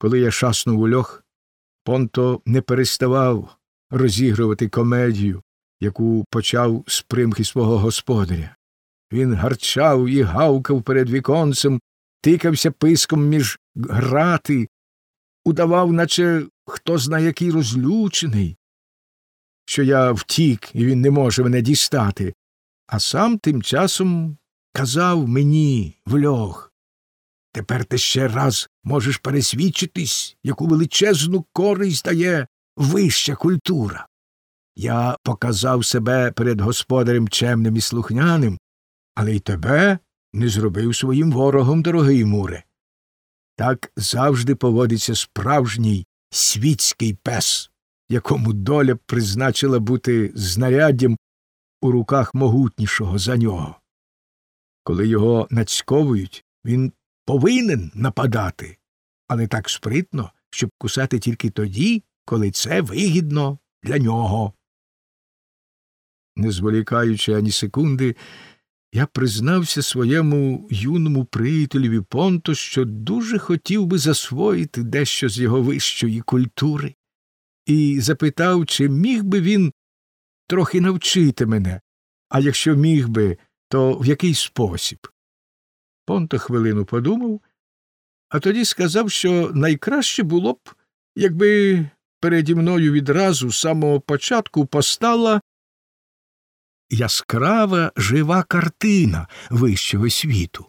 Коли я шаснув у льох, Понто не переставав розігрувати комедію, яку почав з примхи свого господаря. Він гарчав і гавкав перед віконцем, тикався писком між грати, удавав, наче хто знає який розлючений, що я втік, і він не може мене дістати, а сам тим часом казав мені в льох. Тепер ти ще раз можеш пересвідчитись, яку величезну користь дає вища культура. Я показав себе перед господарем чемним і слухняним, але й тебе не зробив своїм ворогом, дорогий муре. Так завжди поводиться справжній світський пес, якому доля призначила бути знаряддям у руках могутнішого за нього. Коли його нацьковують, він повинен нападати, але так спритно, щоб кусати тільки тоді, коли це вигідно для нього. Не зволікаючи ані секунди, я признався своєму юному приятелеві Понто, що дуже хотів би засвоїти дещо з його вищої культури, і запитав, чи міг би він трохи навчити мене, а якщо міг би, то в який спосіб. Понто хвилину подумав, а тоді сказав, що найкраще було б, якби переді мною відразу з самого початку постала яскрава жива картина вищого світу,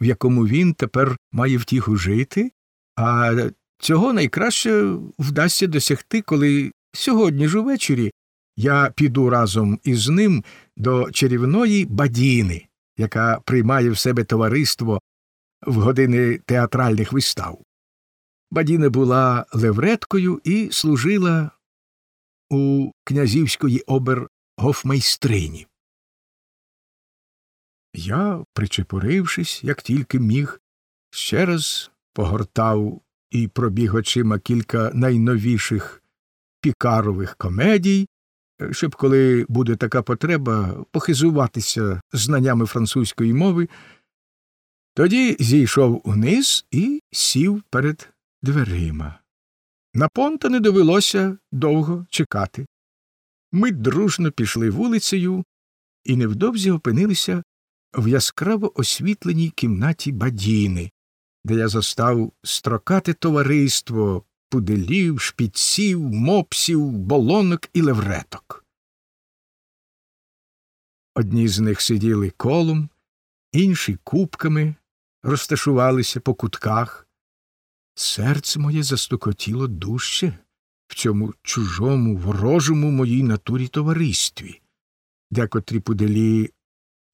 в якому він тепер має втіху жити, а цього найкраще вдасться досягти, коли сьогодні ж увечері я піду разом із ним до чарівної бадіни, яка приймає в себе товариство в години театральних вистав. Бадіна була левреткою і служила у князівської обергофмейстрині. Я, причепурившись, як тільки міг, ще раз погортав і пробіг очима кілька найновіших пікарових комедій, щоб, коли буде така потреба, похизуватися знаннями французької мови, тоді зійшов униз і сів перед дверима. На понта не довелося довго чекати. Ми дружно пішли вулицею і невдовзі опинилися в яскраво освітленій кімнаті бадіни, де я застав строкате товариство пуделів, шпіців, мопсів, болонок і левреток. Одні з них сиділи колом, інші кубками розташувалися по кутках. Серце моє застукотіло дужче в цьому чужому, ворожому моїй натурі товаристві. Декотрі пуделі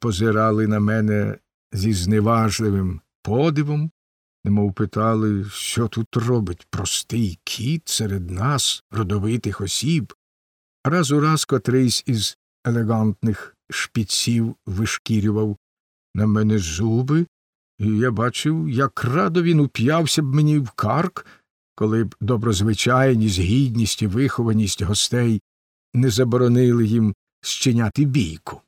позирали на мене зі зневажливим подивом, немов питали, що тут робить простий кіт серед нас, родовитих осіб. Раз у раз котрийсь із елегантних шпіців вишкірював на мене зуби, і я бачив, як радо він уп'явся б мені в карк, коли б доброзвичайність, гідність і вихованість гостей не заборонили їм щиняти бійку.